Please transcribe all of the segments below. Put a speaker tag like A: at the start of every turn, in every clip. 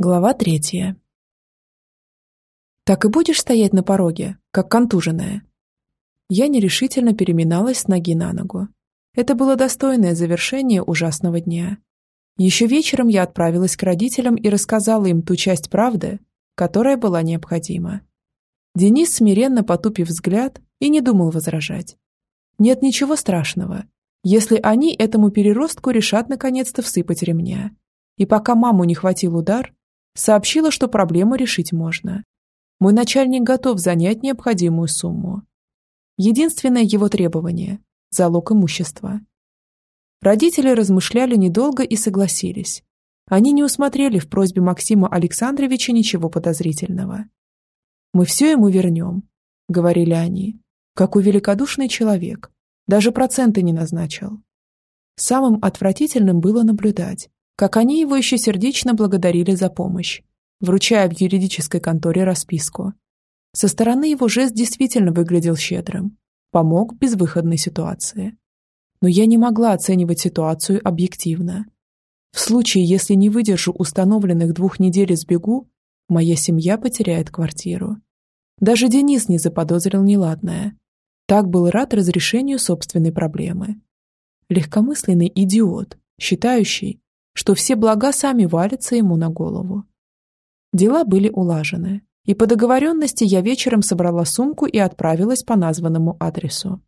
A: Глава третья. «Так и будешь стоять на пороге, как контуженная?» Я нерешительно переминалась с ноги на ногу. Это было достойное завершение ужасного дня. Еще вечером я отправилась к родителям и рассказала им ту часть правды, которая была необходима. Денис, смиренно потупив взгляд, и не думал возражать. Нет ничего страшного, если они этому переростку решат наконец-то всыпать ремня. И пока маму не хватил удар, Сообщила, что проблему решить можно. Мой начальник готов занять необходимую сумму. Единственное его требование – залог имущества. Родители размышляли недолго и согласились. Они не усмотрели в просьбе Максима Александровича ничего подозрительного. «Мы все ему вернем», – говорили они, – «как у великодушный человек. Даже проценты не назначил». Самым отвратительным было наблюдать, как они его еще сердечно благодарили за помощь, вручая в юридической конторе расписку. Со стороны его жест действительно выглядел щедрым, помог в безвыходной ситуации. Но я не могла оценивать ситуацию объективно. В случае, если не выдержу установленных двух недель и сбегу, моя семья потеряет квартиру. Даже Денис не заподозрил неладное. Так был рад разрешению собственной проблемы. Легкомысленный идиот, считающий, что все блага сами валятся ему на голову. Дела были улажены, и по договоренности я вечером собрала сумку и отправилась по названному адресу.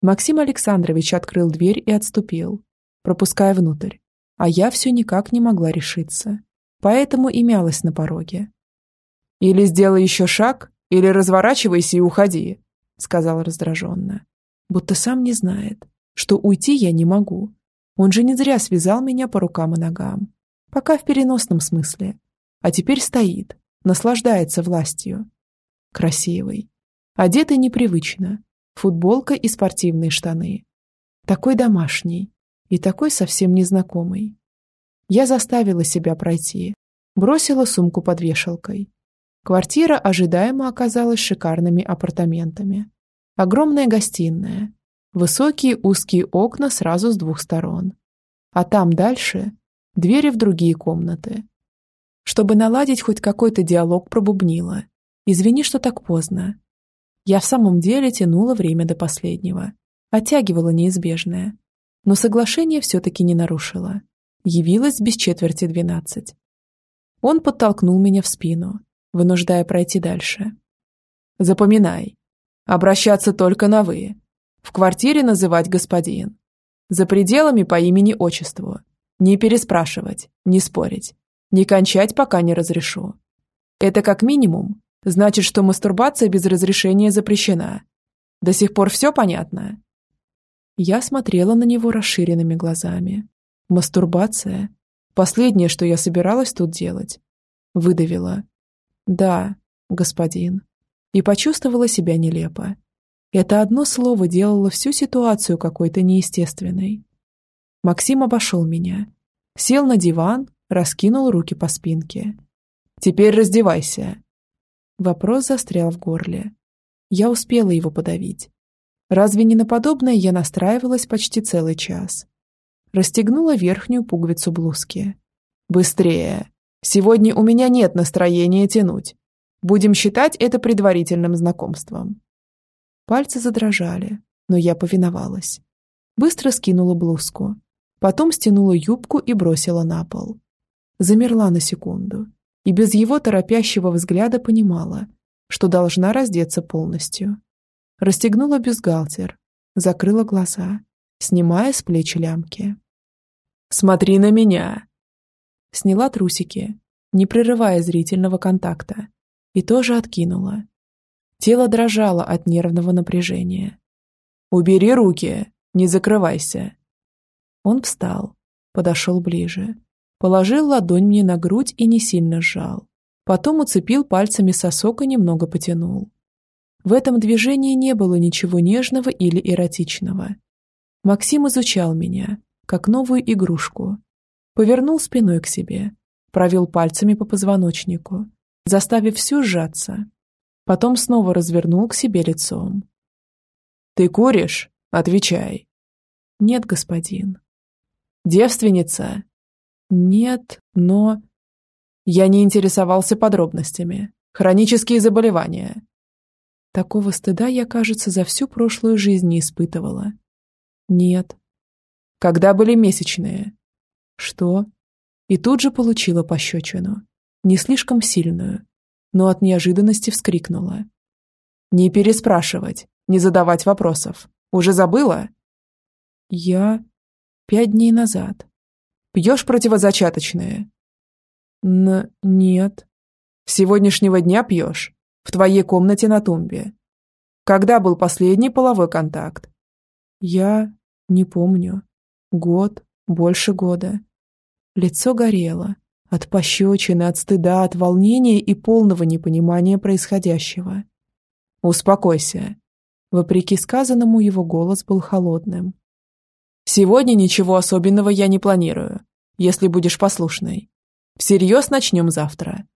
A: Максим Александрович открыл дверь и отступил, пропуская внутрь, а я все никак не могла решиться, поэтому и мялась на пороге. «Или сделай еще шаг, или разворачивайся и уходи», сказал раздраженно, будто сам не знает, что уйти я не могу, он же не зря связал меня по рукам и ногам. Пока в переносном смысле. А теперь стоит, наслаждается властью. Красивый. Одетый непривычно. Футболка и спортивные штаны. Такой домашний. И такой совсем незнакомый. Я заставила себя пройти. Бросила сумку под вешалкой. Квартира ожидаемо оказалась шикарными апартаментами. Огромная гостиная, Высокие узкие окна сразу с двух сторон. А там дальше двери в другие комнаты. Чтобы наладить хоть какой-то диалог, пробубнила. «Извини, что так поздно». Я в самом деле тянула время до последнего. Оттягивала неизбежное. Но соглашение все-таки не нарушила. Явилась без четверти двенадцать. Он подтолкнул меня в спину, вынуждая пройти дальше. «Запоминай. Обращаться только на «вы». В квартире называть господин. За пределами по имени-отчеству. Не переспрашивать, не спорить. Не кончать, пока не разрешу. Это как минимум значит, что мастурбация без разрешения запрещена. До сих пор все понятно? Я смотрела на него расширенными глазами. Мастурбация? Последнее, что я собиралась тут делать. Выдавила. Да, господин. И почувствовала себя нелепо. Это одно слово делало всю ситуацию какой-то неестественной. Максим обошел меня. Сел на диван, раскинул руки по спинке. «Теперь раздевайся». Вопрос застрял в горле. Я успела его подавить. Разве не на подобное я настраивалась почти целый час? Расстегнула верхнюю пуговицу блузки. «Быстрее! Сегодня у меня нет настроения тянуть. Будем считать это предварительным знакомством». Пальцы задрожали, но я повиновалась. Быстро скинула блузку. Потом стянула юбку и бросила на пол. Замерла на секунду. И без его торопящего взгляда понимала, что должна раздеться полностью. Расстегнула бюстгальтер, закрыла глаза, снимая с плеч лямки. «Смотри на меня!» Сняла трусики, не прерывая зрительного контакта, и тоже откинула, Тело дрожало от нервного напряжения. «Убери руки! Не закрывайся!» Он встал, подошел ближе, положил ладонь мне на грудь и не сильно сжал. Потом уцепил пальцами сосок и немного потянул. В этом движении не было ничего нежного или эротичного. Максим изучал меня, как новую игрушку. Повернул спиной к себе, провел пальцами по позвоночнику, заставив всю сжаться, Потом снова развернул к себе лицом. «Ты куришь? Отвечай». «Нет, господин». «Девственница?» «Нет, но...» Я не интересовался подробностями. Хронические заболевания. Такого стыда я, кажется, за всю прошлую жизнь не испытывала. Нет. Когда были месячные? Что? И тут же получила пощечину. Не слишком сильную, но от неожиданности вскрикнула. Не переспрашивать, не задавать вопросов. Уже забыла? Я... Пять дней назад. Пьешь противозачаточные? Н... нет. С сегодняшнего дня пьешь? В твоей комнате на тумбе. Когда был последний половой контакт? Я не помню. Год, больше года. Лицо горело. От пощечины, от стыда, от волнения и полного непонимания происходящего. «Успокойся». Вопреки сказанному, его голос был холодным. «Сегодня ничего особенного я не планирую, если будешь послушной. Всерьез начнем завтра.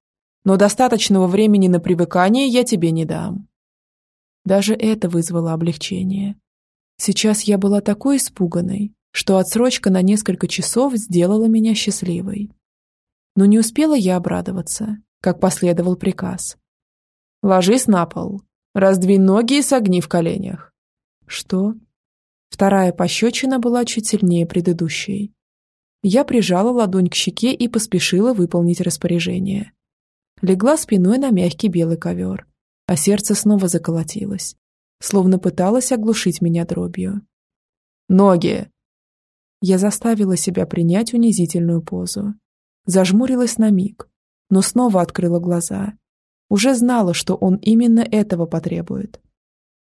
A: Но достаточного времени на привыкание я тебе не дам». Даже это вызвало облегчение. Сейчас я была такой испуганной, что отсрочка на несколько часов сделала меня счастливой. Но не успела я обрадоваться, как последовал приказ. «Ложись на пол Раздвинь ноги и согни в коленях. Что? Вторая пощечина была чуть сильнее предыдущей. Я прижала ладонь к щеке и поспешила выполнить распоряжение. Легла спиной на мягкий белый ковер, а сердце снова заколотилось, словно пыталось оглушить меня дробью. «Ноги!» Я заставила себя принять унизительную позу. Зажмурилась на миг, но снова открыла глаза уже знала, что он именно этого потребует.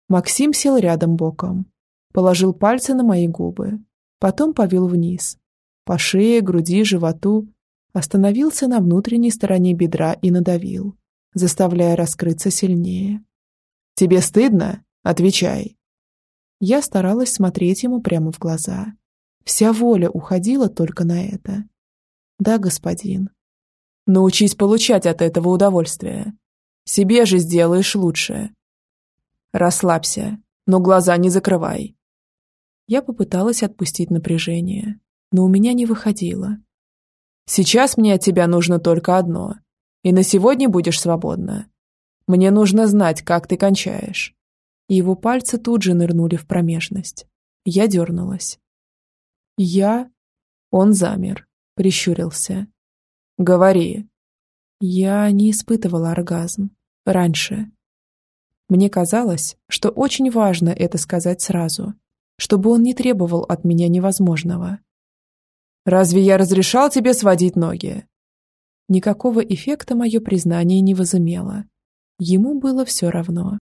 A: Максим сел рядом боком, положил пальцы на мои губы, потом повел вниз, по шее, груди, животу, остановился на внутренней стороне бедра и надавил, заставляя раскрыться сильнее. «Тебе стыдно? Отвечай!» Я старалась смотреть ему прямо в глаза. Вся воля уходила только на это. «Да, господин». «Научись получать от этого удовольствие. Себе же сделаешь лучше. Расслабься, но глаза не закрывай. Я попыталась отпустить напряжение, но у меня не выходило. Сейчас мне от тебя нужно только одно. И на сегодня будешь свободна. Мне нужно знать, как ты кончаешь. Его пальцы тут же нырнули в промежность. Я дернулась. Я... Он замер, прищурился. Говори. Я не испытывала оргазм раньше. Мне казалось, что очень важно это сказать сразу, чтобы он не требовал от меня невозможного. «Разве я разрешал тебе сводить ноги?» Никакого эффекта мое признание не возымело. Ему было все равно.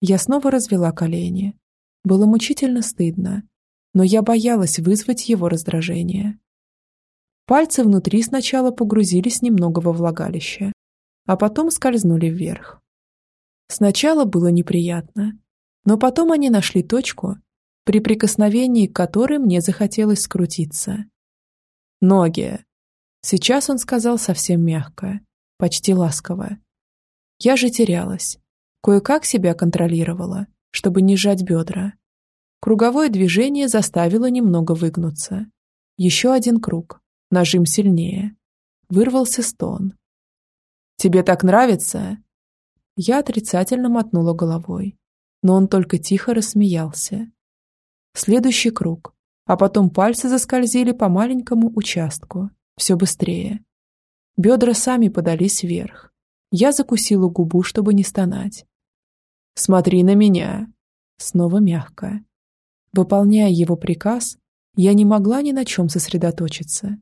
A: Я снова развела колени. Было мучительно стыдно, но я боялась вызвать его раздражение. Пальцы внутри сначала погрузились немного во влагалище, а потом скользнули вверх. Сначала было неприятно, но потом они нашли точку, при прикосновении к которой мне захотелось скрутиться. «Ноги!» Сейчас он сказал совсем мягко, почти ласково. Я же терялась. Кое-как себя контролировала, чтобы не сжать бедра. Круговое движение заставило немного выгнуться. Еще один круг. Нажим сильнее. Вырвался стон. «Тебе так нравится?» Я отрицательно мотнула головой, но он только тихо рассмеялся. Следующий круг, а потом пальцы заскользили по маленькому участку, все быстрее. Бедра сами подались вверх. Я закусила губу, чтобы не стонать. «Смотри на меня!» Снова мягко. Выполняя его приказ, я не могла ни на чем сосредоточиться.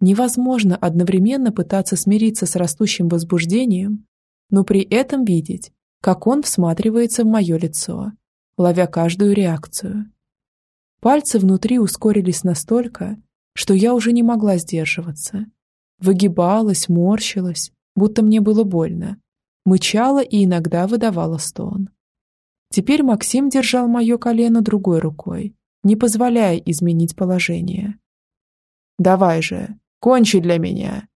A: Невозможно одновременно пытаться смириться с растущим возбуждением, но при этом видеть, как он всматривается в мое лицо, ловя каждую реакцию. Пальцы внутри ускорились настолько, что я уже не могла сдерживаться. Выгибалась, морщилась, будто мне было больно, мычала и иногда выдавала стон. Теперь Максим держал мое колено другой рукой, не позволяя изменить положение. «Давай же, Кончи для меня!»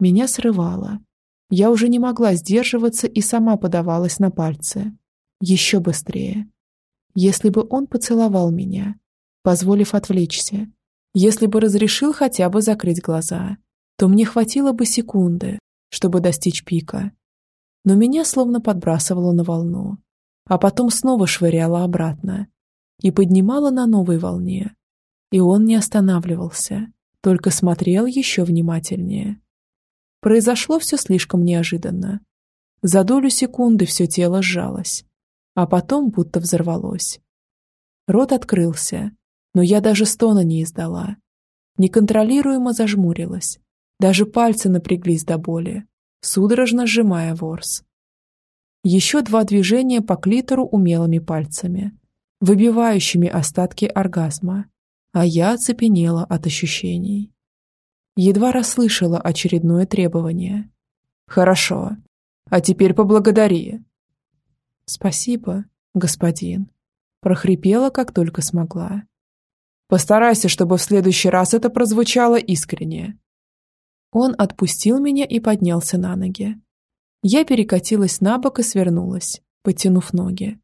A: Меня срывало. Я уже не могла сдерживаться и сама подавалась на пальцы. Еще быстрее. Если бы он поцеловал меня, позволив отвлечься, если бы разрешил хотя бы закрыть глаза, то мне хватило бы секунды, чтобы достичь пика. Но меня словно подбрасывало на волну, а потом снова швыряло обратно и поднимало на новой волне. И он не останавливался, только смотрел еще внимательнее. Произошло все слишком неожиданно. За долю секунды все тело сжалось, а потом будто взорвалось. Рот открылся, но я даже стона не издала. Неконтролируемо зажмурилась. Даже пальцы напряглись до боли, судорожно сжимая ворс. Еще два движения по клитору умелыми пальцами, выбивающими остатки оргазма, а я оцепенела от ощущений. Едва расслышала очередное требование. «Хорошо. А теперь поблагодари». «Спасибо, господин», — прохрипела, как только смогла. «Постарайся, чтобы в следующий раз это прозвучало искренне». Он отпустил меня и поднялся на ноги. Я перекатилась на бок и свернулась, подтянув ноги.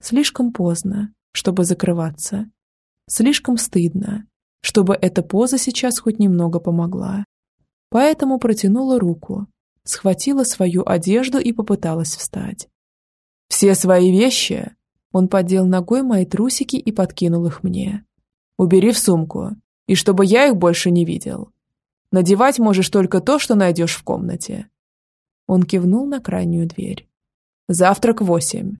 A: Слишком поздно, чтобы закрываться. Слишком стыдно, чтобы эта поза сейчас хоть немного помогла. Поэтому протянула руку, схватила свою одежду и попыталась встать. «Все свои вещи!» Он поддел ногой мои трусики и подкинул их мне. «Убери в сумку, и чтобы я их больше не видел. Надевать можешь только то, что найдешь в комнате». Он кивнул на крайнюю дверь. «Завтрак восемь.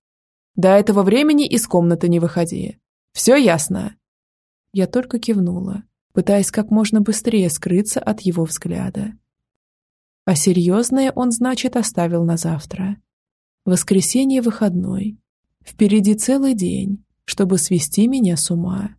A: До этого времени из комнаты не выходи. Все ясно?» Я только кивнула, пытаясь как можно быстрее скрыться от его взгляда. А серьезное он, значит, оставил на завтра. Воскресенье выходной. Впереди целый день, чтобы свести меня с ума.